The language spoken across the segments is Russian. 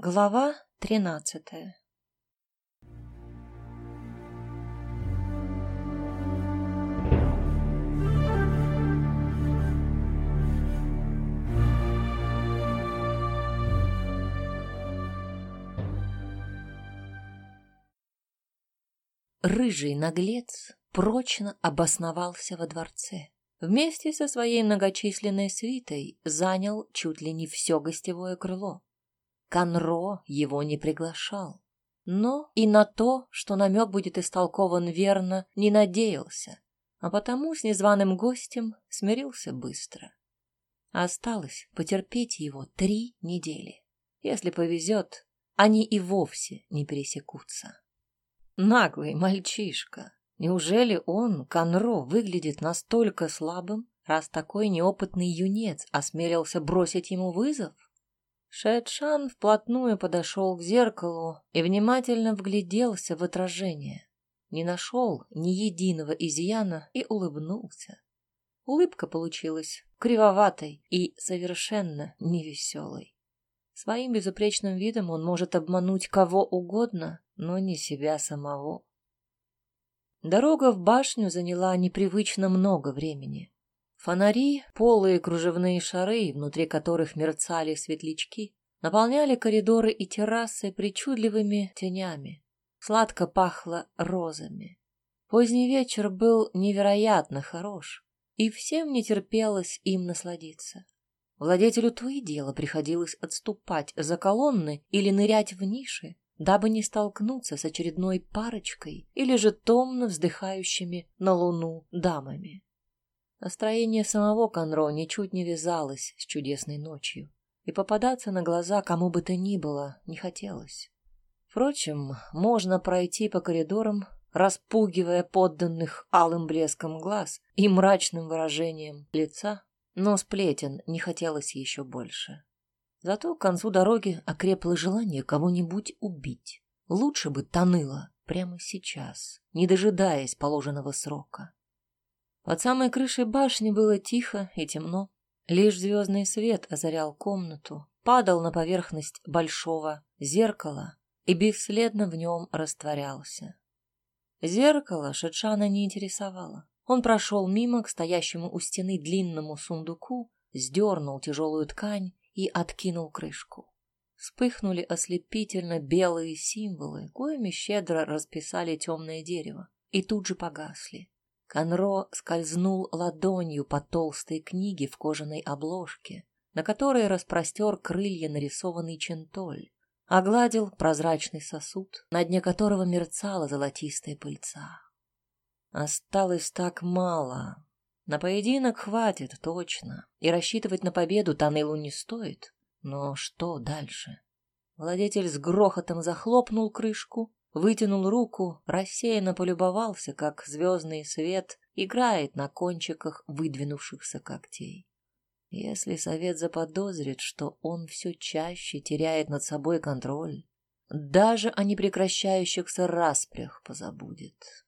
Глава тринадцатая Рыжий наглец прочно обосновался во дворце. Вместе со своей многочисленной свитой занял чуть ли не все гостевое крыло. Конро его не приглашал. Но и на то, что намек будет истолкован верно, не надеялся, а потому с незваным гостем смирился быстро. Осталось потерпеть его три недели. Если повезет, они и вовсе не пересекутся. Наглый мальчишка. Неужели он, Конро, выглядит настолько слабым, раз такой неопытный юнец осмелился бросить ему вызов? Шэдшан вплотную подошел к зеркалу и внимательно вгляделся в отражение. Не нашел ни единого изъяна и улыбнулся. Улыбка получилась кривоватой и совершенно невеселой. Своим безупречным видом он может обмануть кого угодно, но не себя самого. Дорога в башню заняла непривычно много времени. Фонари, полые кружевные шары, внутри которых мерцали светлячки, наполняли коридоры и террасы причудливыми тенями. Сладко пахло розами. Поздний вечер был невероятно хорош, и всем не терпелось им насладиться. Владетелю то и дело приходилось отступать за колонны или нырять в ниши, дабы не столкнуться с очередной парочкой или же томно вздыхающими на луну дамами. Настроение самого Конро ничуть не вязалось с чудесной ночью, и попадаться на глаза кому бы то ни было не хотелось. Впрочем, можно пройти по коридорам, распугивая подданных алым блеском глаз и мрачным выражением лица, но сплетен не хотелось еще больше. Зато к концу дороги окрепло желание кого-нибудь убить. Лучше бы тоныло прямо сейчас, не дожидаясь положенного срока. Под самой крышей башни было тихо и темно. Лишь звездный свет озарял комнату, падал на поверхность большого зеркала и бесследно в нем растворялся. Зеркало Шетшана не интересовало. Он прошел мимо к стоящему у стены длинному сундуку, сдернул тяжелую ткань и откинул крышку. Вспыхнули ослепительно белые символы, коими щедро расписали темное дерево, и тут же погасли. Конро скользнул ладонью по толстой книге в кожаной обложке, на которой распростер крылья нарисованный чентоль, огладил прозрачный сосуд, на дне которого мерцала золотистая пыльца. Осталось так мало. На поединок хватит, точно, и рассчитывать на победу Танылу не стоит. Но что дальше? Владетель с грохотом захлопнул крышку, вытянул руку, рассеянно полюбовался, как звездный свет играет на кончиках выдвинувшихся когтей. Если совет заподозрит, что он все чаще теряет над собой контроль, даже о непрекращающихся распрях позабудет.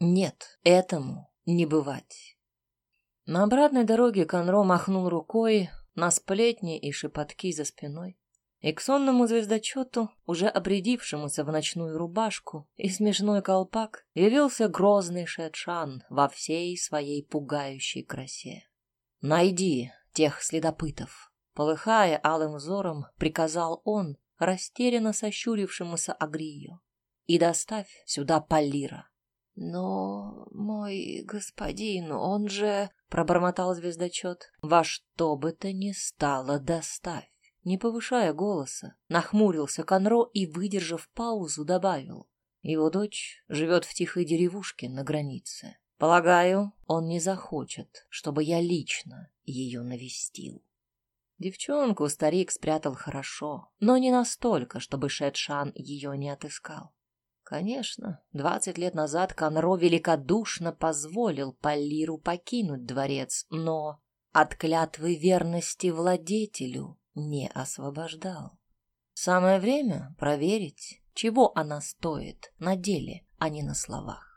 Нет, этому не бывать. На обратной дороге Конро махнул рукой на сплетни и шепотки за спиной. И к сонному звездочету, уже обрядившемуся в ночную рубашку и смешной колпак, явился грозный Шетшан во всей своей пугающей красе. «Найди тех следопытов!» Полыхая алым взором, приказал он, растерянно сощурившемуся Агрию. «И доставь сюда Полира». «Но, мой господин, он же...» — пробормотал звездочет. «Во что бы то ни стало, доставь!» Не повышая голоса, нахмурился Конро и, выдержав паузу, добавил. Его дочь живет в тихой деревушке на границе. Полагаю, он не захочет, чтобы я лично ее навестил. Девчонку старик спрятал хорошо, но не настолько, чтобы Шедшан ее не отыскал. Конечно, двадцать лет назад Конро великодушно позволил Полиру покинуть дворец, но от клятвы верности владетелю не освобождал. Самое время проверить, чего она стоит на деле, а не на словах.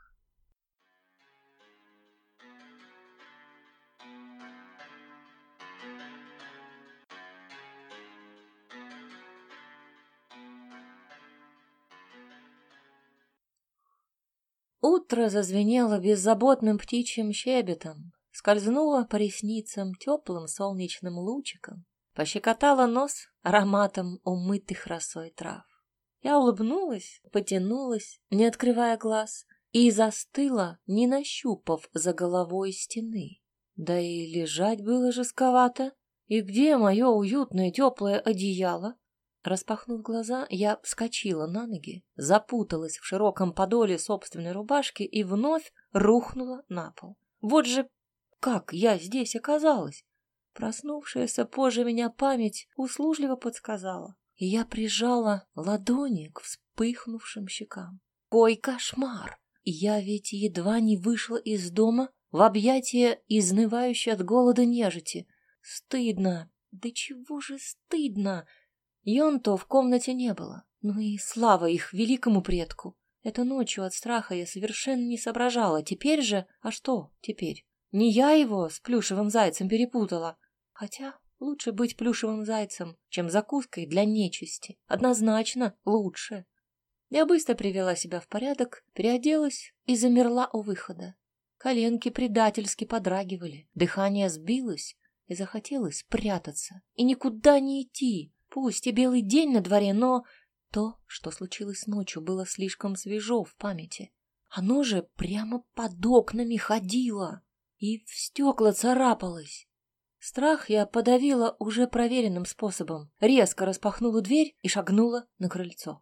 Утро зазвенело беззаботным птичьим щебетом, скользнуло по ресницам теплым солнечным лучиком, пощекотало нос ароматом умытых росой трав. Я улыбнулась, потянулась, не открывая глаз, и застыла, не нащупав за головой стены. Да и лежать было жестковато. И где мое уютное теплое одеяло? Распахнув глаза, я вскочила на ноги, запуталась в широком подоле собственной рубашки и вновь рухнула на пол. Вот же как я здесь оказалась! Проснувшаяся позже меня память услужливо подсказала, и я прижала ладони к вспыхнувшим щекам. Кой кошмар! Я ведь едва не вышла из дома в объятия изнывающей от голода нежити. Стыдно! Да чего же стыдно! Йонто в комнате не было. Ну и слава их великому предку. Это ночью от страха я совершенно не соображала. Теперь же... А что теперь? Не я его с плюшевым зайцем перепутала. Хотя лучше быть плюшевым зайцем, чем закуской для нечисти. Однозначно лучше. Я быстро привела себя в порядок, переоделась и замерла у выхода. Коленки предательски подрагивали, дыхание сбилось, и захотелось прятаться и никуда не идти, Пусть и белый день на дворе, но то, что случилось ночью, было слишком свежо в памяти. Оно же прямо под окнами ходило и в стекла царапалось. Страх я подавила уже проверенным способом. Резко распахнула дверь и шагнула на крыльцо.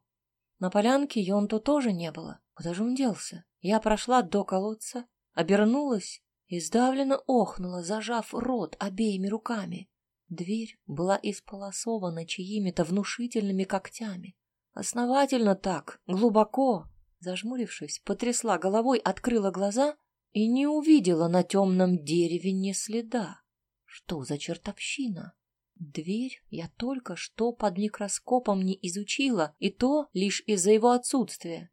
На полянке Йонто тоже не было. Куда же он делся? Я прошла до колодца, обернулась и сдавленно охнула, зажав рот обеими руками. Дверь была исполосована чьими-то внушительными когтями. Основательно так, глубоко. Зажмурившись, потрясла головой, открыла глаза и не увидела на темном дереве ни следа. Что за чертовщина? Дверь я только что под микроскопом не изучила, и то лишь из-за его отсутствия.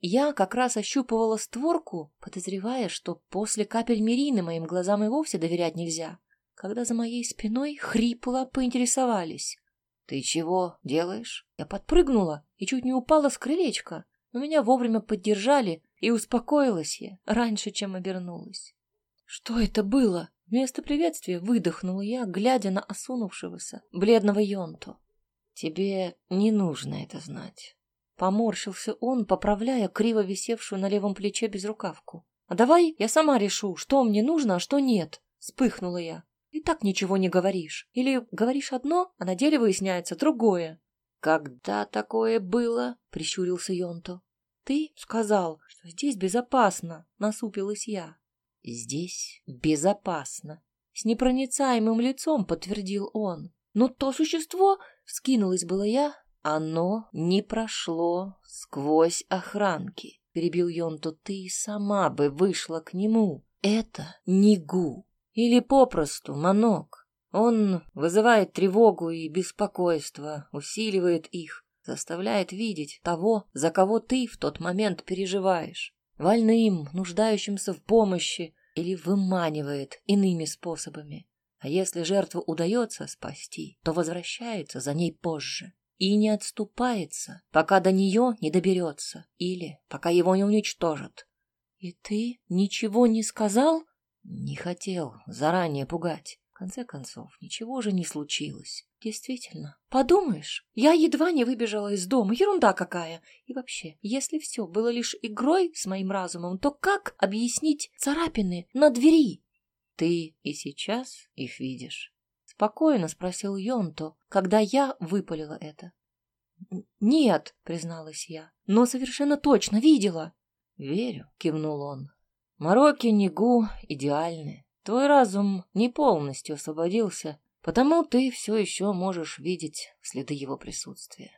Я как раз ощупывала створку, подозревая, что после капель Мирины моим глазам и вовсе доверять нельзя когда за моей спиной хрипло поинтересовались. «Ты чего делаешь?» Я подпрыгнула и чуть не упала с крылечка, но меня вовремя поддержали, и успокоилась я раньше, чем обернулась. «Что это было?» Вместо приветствия выдохнула я, глядя на осунувшегося, бледного Йонту. «Тебе не нужно это знать». Поморщился он, поправляя криво висевшую на левом плече безрукавку. «А давай я сама решу, что мне нужно, а что нет», — вспыхнула я и так ничего не говоришь. Или говоришь одно, а на деле выясняется другое. Когда такое было? прищурился Йонто. Ты сказал, что здесь безопасно, насупилась я. Здесь безопасно, с непроницаемым лицом подтвердил он. Но то существо, вскинулась была я, оно не прошло сквозь охранки. Перебил Йонто, ты сама бы вышла к нему. Это не гу. Или попросту манок. Он вызывает тревогу и беспокойство, усиливает их, заставляет видеть того, за кого ты в тот момент переживаешь. Вольным, нуждающимся в помощи, или выманивает иными способами. А если жертву удается спасти, то возвращается за ней позже и не отступается, пока до нее не доберется или пока его не уничтожат. — И ты ничего не сказал? Не хотел заранее пугать. Конце концов, ничего же не случилось. Действительно. Подумаешь, я едва не выбежала из дома. Ерунда какая. И вообще, если все было лишь игрой с моим разумом, то как объяснить царапины на двери? Ты и сейчас их видишь? Спокойно спросил Йонто, когда я выпалила это. «Нет», — призналась я, — «но совершенно точно видела». «Верю», — кивнул он. Мороки Нигу идеальны. Твой разум не полностью освободился, потому ты все еще можешь видеть следы его присутствия.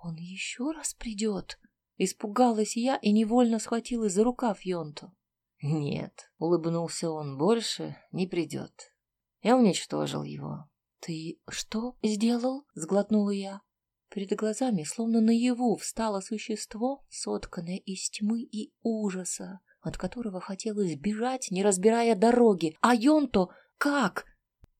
Он еще раз придет? Испугалась я и невольно схватилась за рукав Йонту. Нет, улыбнулся он, больше не придет. Я уничтожил его. Ты что сделал? Сглотнула я. Перед глазами, словно наяву, встало существо, сотканное из тьмы и ужаса, от которого хотелось бежать, не разбирая дороги. А Йонто как?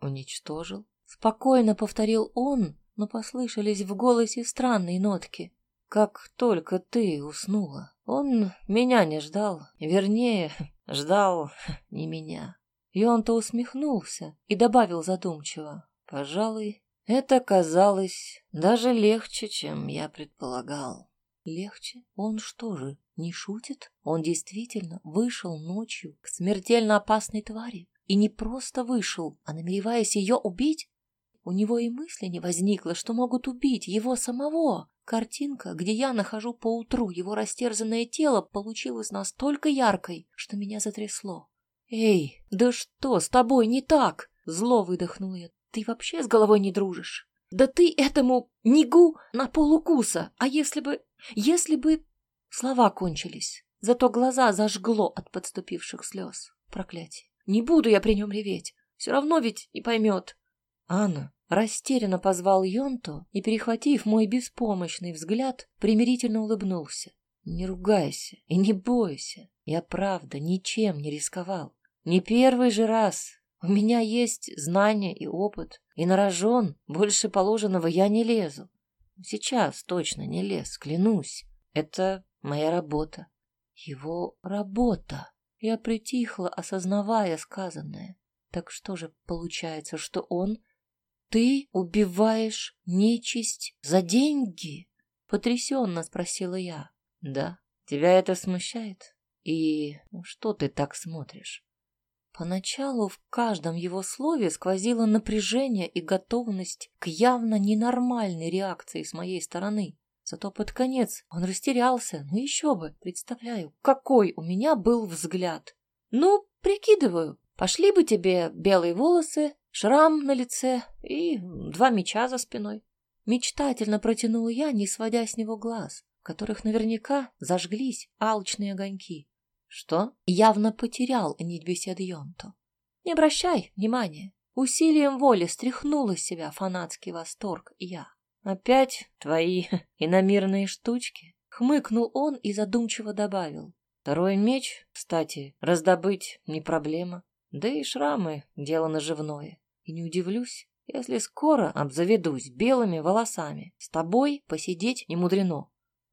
Уничтожил. Спокойно повторил он, но послышались в голосе странные нотки. Как только ты уснула. Он меня не ждал, вернее, ждал не меня. И он-то усмехнулся и добавил задумчиво. Пожалуй, это казалось даже легче, чем я предполагал. Легче? Он что же, не шутит? Он действительно вышел ночью к смертельно опасной твари. И не просто вышел, а намереваясь ее убить? У него и мысли не возникло, что могут убить его самого. Картинка, где я нахожу поутру его растерзанное тело, получилась настолько яркой, что меня затрясло. «Эй, да что с тобой не так?» Зло выдохнула я. «Ты вообще с головой не дружишь? Да ты этому нигу на полукуса, а если бы... если бы...» Слова кончились, зато глаза зажгло от подступивших слез. Проклятие. Не буду я при нем реветь, все равно ведь не поймет. Анна растерянно позвал Йонту и, перехватив мой беспомощный взгляд, примирительно улыбнулся. Не ругайся и не бойся. Я правда ничем не рисковал. Не первый же раз. У меня есть знания и опыт, и на рожон больше положенного я не лезу. Сейчас точно не лез, клянусь. Это моя работа. Его работа. Я притихла, осознавая сказанное. Так что же получается, что он... Ты убиваешь нечисть за деньги? Потрясенно спросила я. Да. Тебя это смущает? И что ты так смотришь? Поначалу в каждом его слове сквозило напряжение и готовность к явно ненормальной реакции с моей стороны. Зато под конец он растерялся. Ну еще бы, представляю, какой у меня был взгляд. Ну, прикидываю, пошли бы тебе белые волосы, шрам на лице и два меча за спиной. Мечтательно протянула я, не сводя с него глаз, в которых наверняка зажглись алчные огоньки. Что? Явно потерял нить беседы Йонто. Не обращай внимания. Усилием воли стряхнула с себя фанатский восторг я. «Опять твои иномирные штучки?» Хмыкнул он и задумчиво добавил. «Второй меч, кстати, раздобыть не проблема. Да и шрамы — дело наживное. И не удивлюсь, если скоро обзаведусь белыми волосами. С тобой посидеть не мудрено».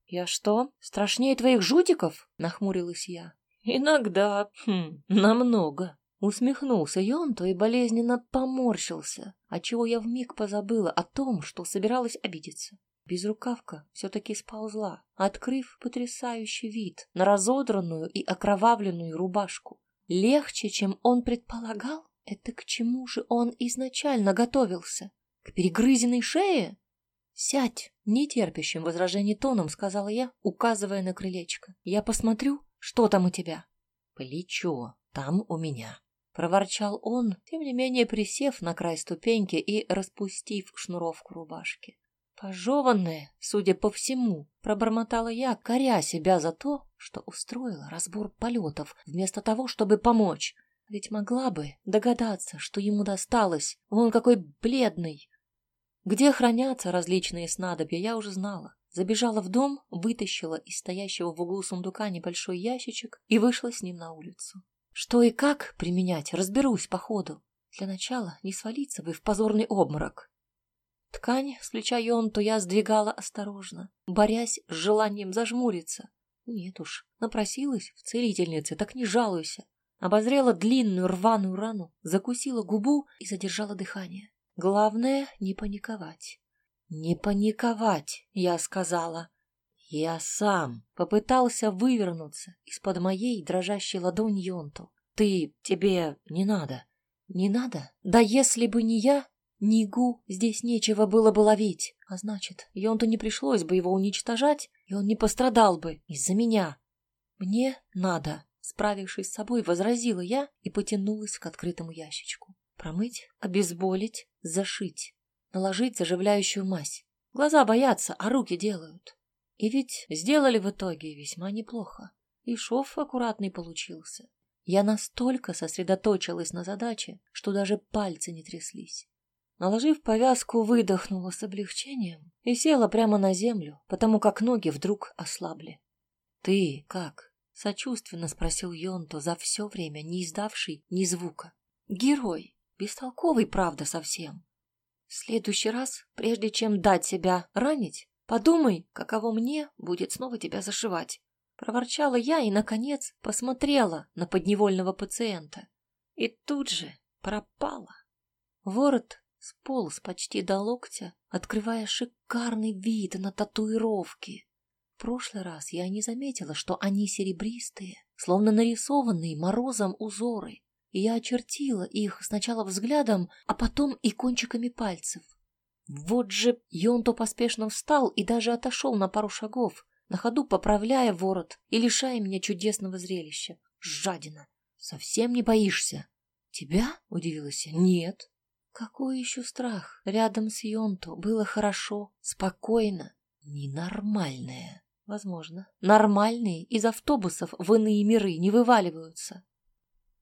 «Я что, страшнее твоих жутиков?» — нахмурилась я. «Иногда, хм, намного». Усмехнулся Йонто и болезненно поморщился, отчего я вмиг позабыла о том, что собиралась обидеться. Безрукавка все-таки сползла, открыв потрясающий вид на разодранную и окровавленную рубашку. Легче, чем он предполагал? Это к чему же он изначально готовился? К перегрызенной шее? «Сядь!» — нетерпящим возражений тоном сказала я, указывая на крылечко. «Я посмотрю, что там у тебя?» «Плечо там у меня», — проворчал он, тем не менее присев на край ступеньки и распустив шнуровку рубашки. Пожеванная, судя по всему, пробормотала я, коря себя за то, что устроила разбор полетов, вместо того, чтобы помочь. Ведь могла бы догадаться, что ему досталось. Он какой бледный. Где хранятся различные снадобья, я уже знала. Забежала в дом, вытащила из стоящего в углу сундука небольшой ящичек и вышла с ним на улицу. Что и как применять, разберусь по ходу. Для начала не свалиться бы в позорный обморок. Ткань с плеча Йонту я сдвигала осторожно, борясь с желанием зажмуриться. Нет уж, напросилась в целительнице, так не жалуйся. Обозрела длинную рваную рану, закусила губу и задержала дыхание. Главное — не паниковать. «Не паниковать», — я сказала. Я сам попытался вывернуться из-под моей дрожащей ладони Йонту. Ты, тебе не надо. Не надо? Да если бы не я, Нигу здесь нечего было бы ловить. А значит, Йонту не пришлось бы его уничтожать, и он не пострадал бы из-за меня. Мне надо. Справившись с собой, возразила я и потянулась к открытому ящичку. Промыть, обезболить, зашить, наложить заживляющую мазь. Глаза боятся, а руки делают. И ведь сделали в итоге весьма неплохо. И шов аккуратный получился. Я настолько сосредоточилась на задаче, что даже пальцы не тряслись. Наложив повязку, выдохнула с облегчением и села прямо на землю, потому как ноги вдруг ослабли. «Ты как?» — сочувственно спросил Йонто, за все время не издавший ни звука. «Герой. Бестолковый, правда, совсем. В следующий раз, прежде чем дать себя ранить, Подумай, каково мне будет снова тебя зашивать. Проворчала я и, наконец, посмотрела на подневольного пациента. И тут же пропала. Ворот сполз почти до локтя, открывая шикарный вид на татуировки. В прошлый раз я не заметила, что они серебристые, словно нарисованные морозом узоры, я очертила их сначала взглядом, а потом и кончиками пальцев. Вот же Йонто поспешно встал и даже отошел на пару шагов, на ходу поправляя ворот и лишая меня чудесного зрелища. Жадина! Совсем не боишься? Тебя? — удивилась я. Нет. Какой еще страх? Рядом с Йонто было хорошо, спокойно, ненормальное. Возможно. Нормальные из автобусов в иные миры не вываливаются.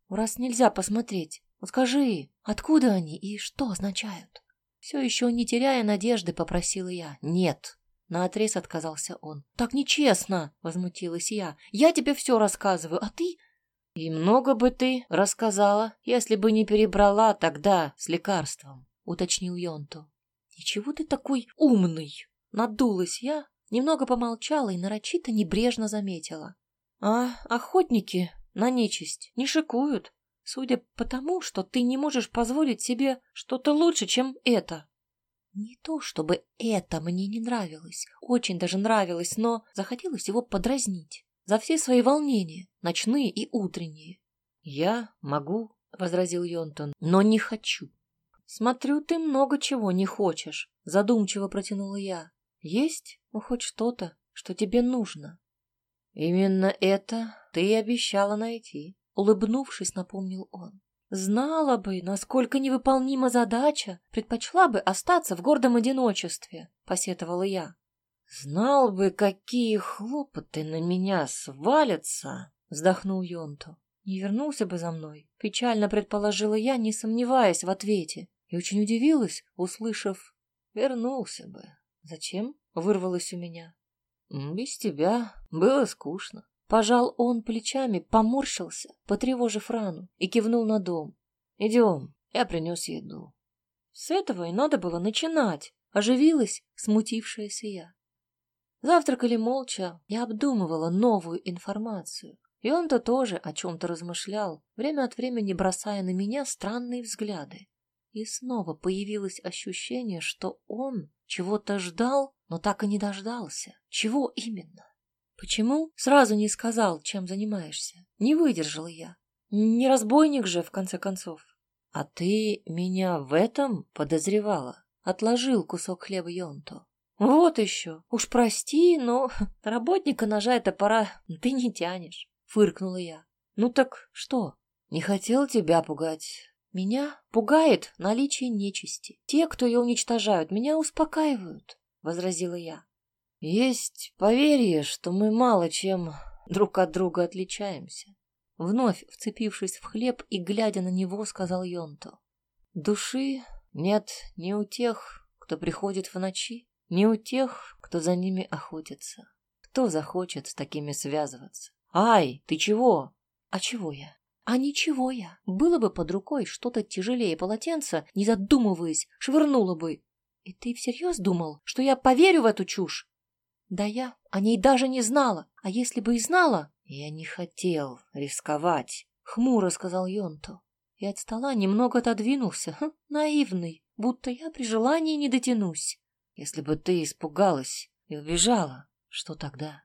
Раз нельзя посмотреть, скажи, откуда они и что означают? Все еще не теряя надежды, попросила я. Нет. Наотрез отказался он. Так нечестно, возмутилась я. Я тебе все рассказываю, а ты... И много бы ты рассказала, если бы не перебрала тогда с лекарством, уточнил Йонту. Ничего ты такой умный. Надулась я, немного помолчала и нарочито небрежно заметила. А охотники на нечисть не шикуют. Судя по тому, что ты не можешь позволить себе что-то лучше, чем это. Не то, чтобы это мне не нравилось, очень даже нравилось, но захотелось его подразнить за все свои волнения, ночные и утренние. «Я могу», — возразил Йонтон, — «но не хочу». «Смотрю, ты много чего не хочешь», — задумчиво протянула я. «Есть, ну, хоть что-то, что тебе нужно». «Именно это ты обещала найти», Улыбнувшись, напомнил он. Знала бы, насколько невыполнима задача, предпочла бы остаться в гордом одиночестве, посетовала я. Знал бы, какие хлопоты на меня свалятся, вздохнул Йонто. Не вернулся бы за мной, печально предположила я, не сомневаясь в ответе, и очень удивилась, услышав «вернулся бы». Зачем? вырвалось у меня. Без тебя было скучно. Пожал он плечами, поморщился, потревожив рану, и кивнул на дом. «Идем, я принес еду». С этого и надо было начинать, оживилась смутившаяся я. Завтракали молча, я обдумывала новую информацию. И он-то тоже о чем-то размышлял, время от времени бросая на меня странные взгляды. И снова появилось ощущение, что он чего-то ждал, но так и не дождался. Чего именно? Почему сразу не сказал, чем занимаешься? Не выдержала я. Не разбойник же, в конце концов. А ты меня в этом подозревала? Отложил кусок хлеба Йонто. Вот еще. Уж прости, но работника ножа и топора ты не тянешь. Фыркнула я. Ну так что? Не хотел тебя пугать. Меня пугает наличие нечисти. Те, кто ее уничтожают, меня успокаивают, возразила я. Есть поверье, что мы мало чем друг от друга отличаемся. Вновь вцепившись в хлеб и глядя на него, сказал Йонто. Души нет ни у тех, кто приходит в ночи, ни у тех, кто за ними охотится. Кто захочет с такими связываться? Ай, ты чего? А чего я? А ничего я. Было бы под рукой что-то тяжелее полотенца, не задумываясь, швырнула бы. И ты всерьез думал, что я поверю в эту чушь? Да я о ней даже не знала. А если бы и знала... Я не хотел рисковать, хмуро сказал Йонто. И от стола немного отодвинулся, хм, наивный, будто я при желании не дотянусь. Если бы ты испугалась и убежала, что тогда?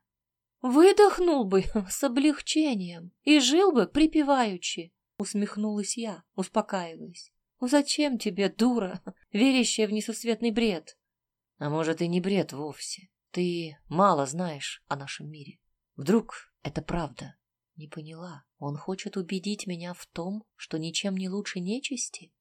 Выдохнул бы с облегчением и жил бы припеваючи, усмехнулась я, успокаиваясь. Ну зачем тебе, дура, верящая в несусветный бред? А может, и не бред вовсе. Ты мало знаешь о нашем мире. Вдруг это правда? Не поняла. Он хочет убедить меня в том, что ничем не лучше нечисти?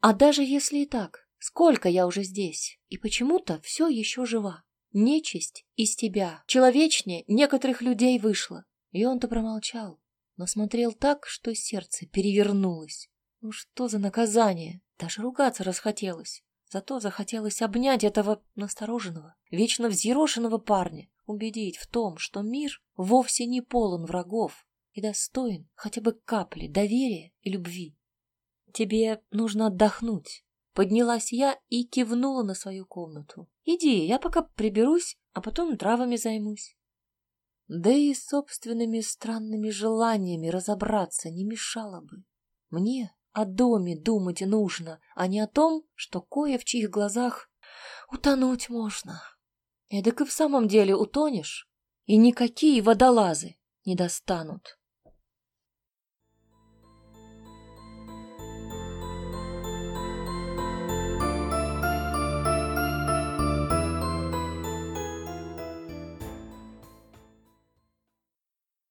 А даже если и так, сколько я уже здесь, и почему-то все еще жива. Нечисть из тебя, человечнее некоторых людей вышла. И он-то промолчал, но смотрел так, что сердце перевернулось. Ну что за наказание? Даже ругаться расхотелось. Зато захотелось обнять этого настороженного, вечно взъерошенного парня, убедить в том, что мир вовсе не полон врагов и достоин хотя бы капли доверия и любви. «Тебе нужно отдохнуть», — поднялась я и кивнула на свою комнату. «Иди, я пока приберусь, а потом травами займусь». Да и собственными странными желаниями разобраться не мешало бы. Мне о доме думать нужно, а не о том, что кое в чьих глазах утонуть можно. Эдак и в самом деле утонешь, и никакие водолазы не достанут.